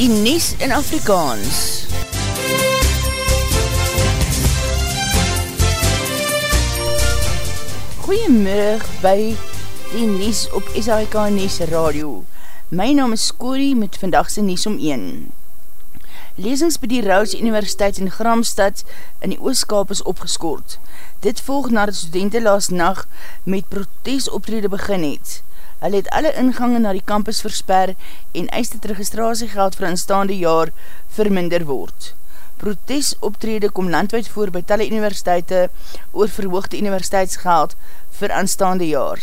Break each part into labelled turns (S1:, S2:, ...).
S1: die Nies in Afrikaans. Goeiemiddag by die Nies op SAIK Nies Radio. My naam is Corrie met vandagse Nies om 1. Lesings by die Rouse Universiteit in Gramstad in die Ooskap is opgeskoord. Dit volg na die studenten laas nacht met protesoptrede begin het. Hulle het alle ingange na die campus versper en eis dat registratiegeld vir aanstaande jaar verminder word. Protesoptrede kom landwijd voor by talle universiteite oor verhoogde universiteitsgeld vir aanstaande jaar.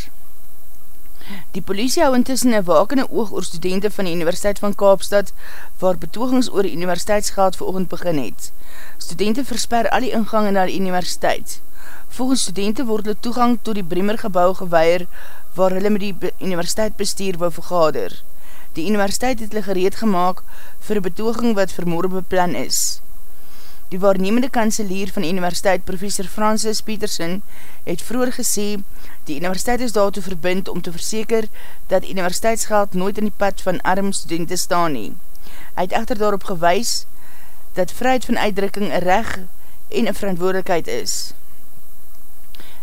S1: Die politie hou intussen een wakende oog oor studenten van die Universiteit van Kaapstad waar betogings oor die universiteitsgeld vir oogend begin het. Studenten versper al die ingange na die universiteit. Volgens studenten word hulle toegang to die Bremer gebouw geweier waar hulle met die universiteit bestuur wil vergader. Die universiteit het hulle gereed gemaakt vir betoging wat vermoorde beplan is. Die waarnemende kanselier van die universiteit, professor Francis Peterson, het vroeger gesê, die universiteit is daartoe verbind om te verseker dat universiteitsgeld nooit in die pad van arm studenten staan nie. Hy het echter daarop gewys dat vryheid van uitdrukking een recht en een verantwoordelikheid is.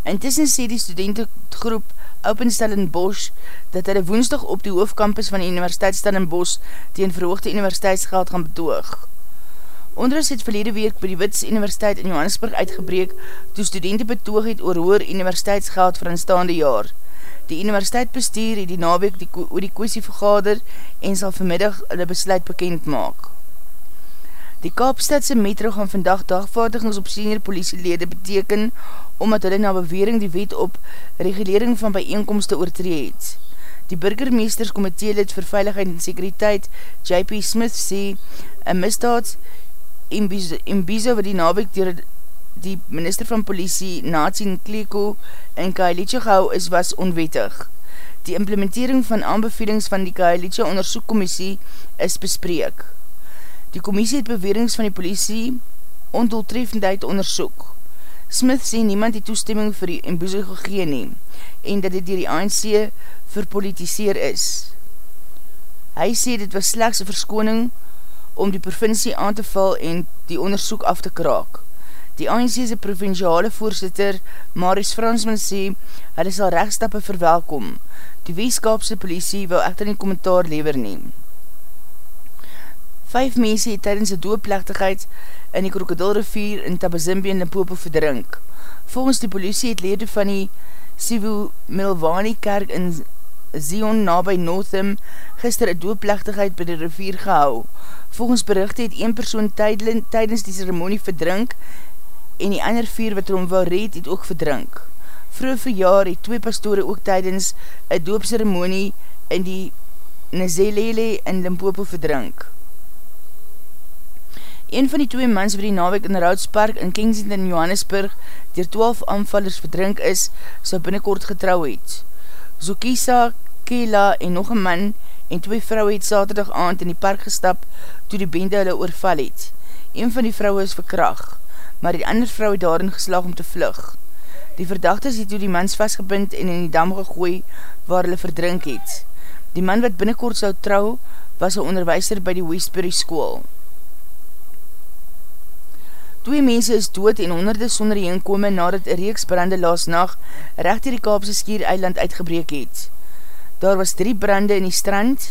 S1: Intussen sê die studentengroep Open Stellenbosch dat hulle woensdag op die hoofdcampus van die Universiteit Stellenbosch in verhoogde universiteitsgeld gaan betoog. Onderus het verlede week by die Wits Universiteit in Johannesburg uitgebreek toe studenten betoog het oor hoer universiteitsgeld vir aanstaande jaar. Die universiteit bestuur het die naweek die, oor die kwestie vergader en sal vanmiddag hulle besluit bekend maak. Die Kaapstadse metro gaan vandag dagvaardigings op senior politielede beteken omdat hulle na bewering die wet op regulering van bijeenkomste oortree het. Die burgermeesterskomitee lid vir veiligheid en sekuriteit J.P. Smith sê een misdaad in Bizo wat die naweek dier die minister van politie Natien Kleko in Kailitje gehou is was onwettig. Die implementering van aanbevelings van die Kailitje onderzoekkommissie is bespreek. Die commissie het bewerings van die politie ondoeltreffendheid onderzoek. Smith sê niemand die toestemming vir die emboeze gegeen nie en dat dit dier die ANC verpolitiseer is. Hy sê dit was slechts een verskoning om die provincie aan te val en die onderzoek af te kraak. Die ANC'se provinciale voorzitter Maris Fransman sê hy sal rechtstappe verwelkom. Die weeskapse politie wil echter nie kommentaar lever neem. Vijf mense het tydens die doodplechtigheid in die krokodilrivier in Tabazimbi in Limpopo verdrink. Volgens die politie het lede van die Sivu Milwani kerk in Zion nabij Northam gister een doodplechtigheid by die rivier gehou. Volgens berichte het een persoon tydens die ceremonie verdrink en die ander vier wat erom wou red het ook verdrink. Vroeg vir jaar het twee pastore ook tydens een doopceremonie in die Nezelele in Limpopo verdrink. Een van die twee mans wat die nawek in Roudspark in Kensington in Johannesburg dier 12 aanvallers verdrink is, sal binnenkort getrouw het. Zokisa, Kela en nog een man en twee vrouwe het saterdag aand in die park gestap toe die bende hulle oorval het. Een van die vrouwe is verkracht, maar die ander vrouwe daarin geslag om te vlug. Die verdachtes het toe die mans vastgebind en in die dam gegooi waar hulle verdrink het. Die man wat binnenkort sal trouw, was een onderwijser by die Westbury School. Twee mense is dood en honderde sonder heenkome nadat een reeks brande laas nacht recht die Kaapse skier eiland uitgebreek het. Daar was drie brande in die strand,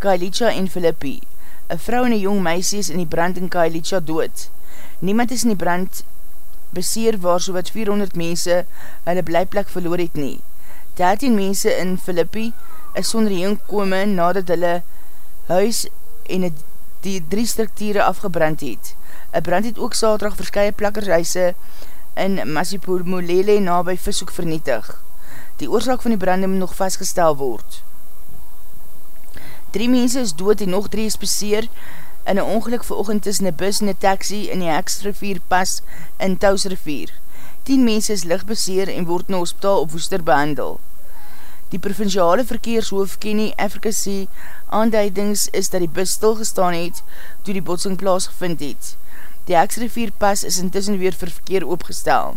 S1: Kailicha en Filippi. Een vrou en een jong meisie is in die brand in Kailicha dood. Niemand is in die brand beseer waar so wat 400 mense hulle blijplek verloor het nie. 13 mense in Filippi is sonder heenkome nadat hulle huis en die drie structure afgebrand het. Een brand het ook saterdag verskye plakkershuise in Masipurmulele na by vishoek vernietig. Die oorzaak van die brande moet nog vastgestel word. Drie mense is dood en nog drie is beseer in een ongeluk veroogend tussen een bus en een taxi in die Heksrivier pas in Tausrivier. Tien mense is licht beseer en word in die hospitaal op Woester behandel. Die provinciale verkeershoof Kenny Afrika sê aanduidings is dat die bus stilgestaan het toe die botsing plaas gevind het. Die Heksrivier pas is intussen weer vir verkeer opgestel.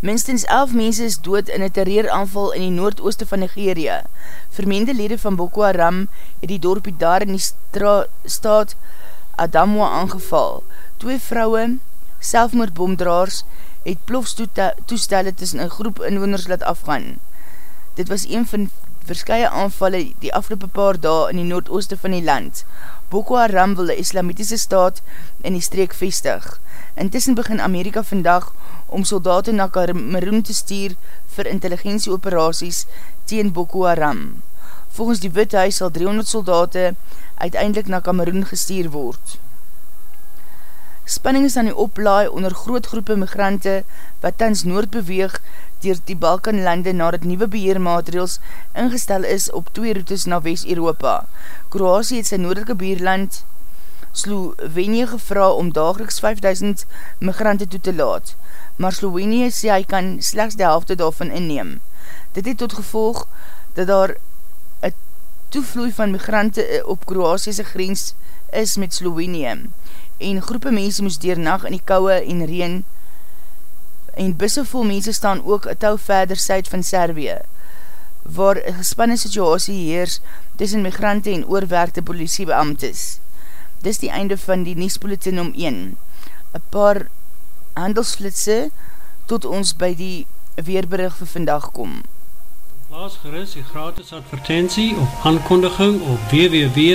S1: Minstens 11 mense is dood in een terreuraanval in die noordooste van Nigeria. Vermeende lede van Boko Haram het die dorpie daar in die staat Adamwa aangeval. Twee vrouwe, selfmoordbomdraars, het plofstoestelle tussen een groep inwoners laat afgaan. Dit was een van verskye aanvalle die afgelopen paar dae in die noordooste van die land. Boko Haram wil die islamitiese staat in die streek vestig. Intussen begin Amerika vandag om soldaten na Cameroon te stuur vir intelligentieoperaties teen Boko Haram. Volgens die Withuis sal 300 soldaten uiteindelik na Cameroon gestuur word. Spanning is aan die oplaai onder groot groepe migrante wat tans noord beweeg dier die Balkanlande nadat nieuwe beheermaatregels ingestel is op twee routes na West-Europa. Kroasie het sy noordelike beheerland Slovenië gevra om dageliks 5000 migrante toe te laat, maar Slovenië sê hy kan slechts die helfte daarvan inneem. Dit het tot gevolg dat daar een toevloei van migrante op Kroatiese grens is met Slovenië en groepe mense moes dier nacht in die kouwe en reen en busse vol mense staan ook een touw verder syd van Servië, waar een gespanne situasie heers tussen migrante en oorwerkte politiebeamtes. Dis die einde van die Niespolitin om 1. Een paar handelsflitse tot ons by die weerberig vir vandag kom.
S2: Plaas geris die gratis advertentie of aankondiging op www.v.co.za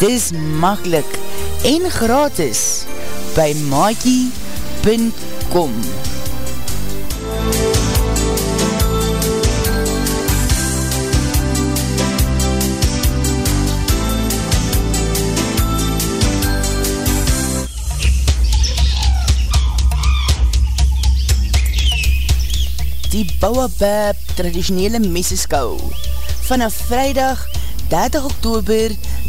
S1: Dis makkelijk en gratis by maakie.com Die Bouwabab traditionele meseskou vanaf vrijdag 30 oktober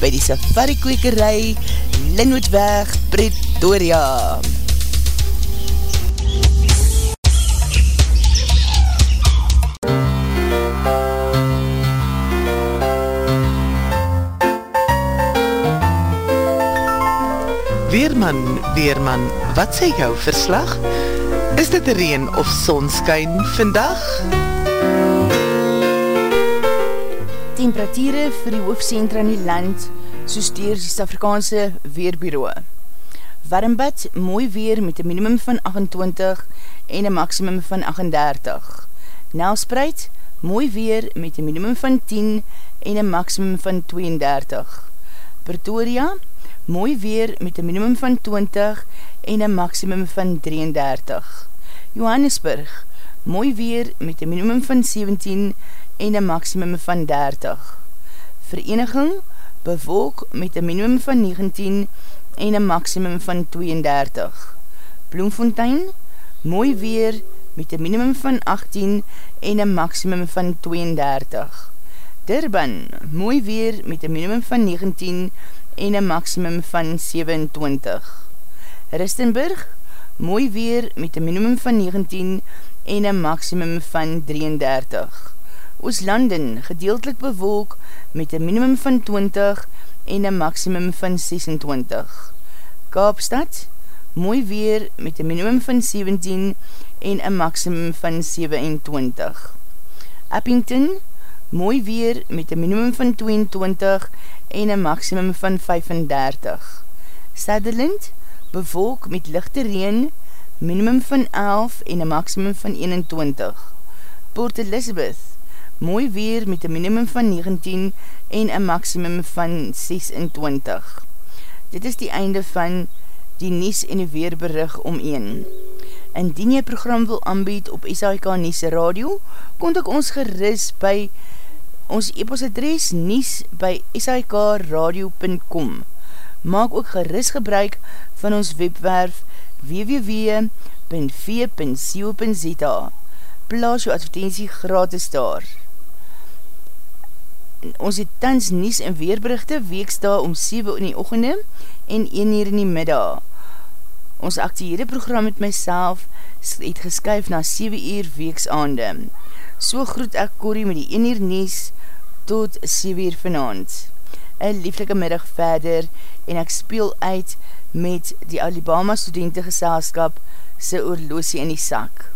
S1: by die safari kwekerij Linwoodweg Pretoria.
S3: Weerman, Weerman, wat sê jou verslag? Is dit reen of sonskyn vandag?
S1: Temperatuur vir die hoofdcentra in die land, soos dier die Afrikaanse Weerbureau. Warmbad, mooi weer met een minimum van 28 en een maximum van 38. Nelspreid, mooi weer met een minimum van 10 en een maximum van 32. Pretoria, mooi weer met een minimum van 20 en een maximum van 33. Johannesburg, mooi weer met een minimum van 17 en een maximum van 30. Vereniging, bewolk met een minimum van 19 en een maximum van 32. Bloemfontein, mooi weer met een minimum van 18 en een maximum van 32. Durban, mooi weer met een minimum van 19 en een maximum van 27. Ristenburg, mooi weer met een minimum van 19 en een maximum van 33. Ooslanden, gedeeltelik bewolk met een minimum van 20 en een maximum van 26. Kaapstad, mooi weer met een minimum van 17 en een maximum van 27. Eppington, mooi weer met een minimum van 22 en een maximum van 35. Sutherland, bevolk met lichte reen, minimum van 11 en een maximum van 21. Port Elizabeth, mooi weer met een minimum van 19 en een maximum van 26. Dit is die einde van die Nies en die Weerberig om 1. Indien jy program wil aanbied op SAIK Nies Radio, kont ek ons geris by ons e-postadres nies by sikradio.com. Maak ook geris gebruik van ons webwerf www.v.co.za Plaas jou advertentie gratis daar. Ons het tans nies en weerberichte weeksta om 7 in die ochende en 1 uur in die middag. Ons actiehede program met myself het geskyf na 7 uur weeksaande. So groet ek Corrie met die 1 uur nies tot 7 uur vanavond. Een lieflike middag verder en ek speel uit met die Alabama studentengeselskap sy oorloosie in die sak.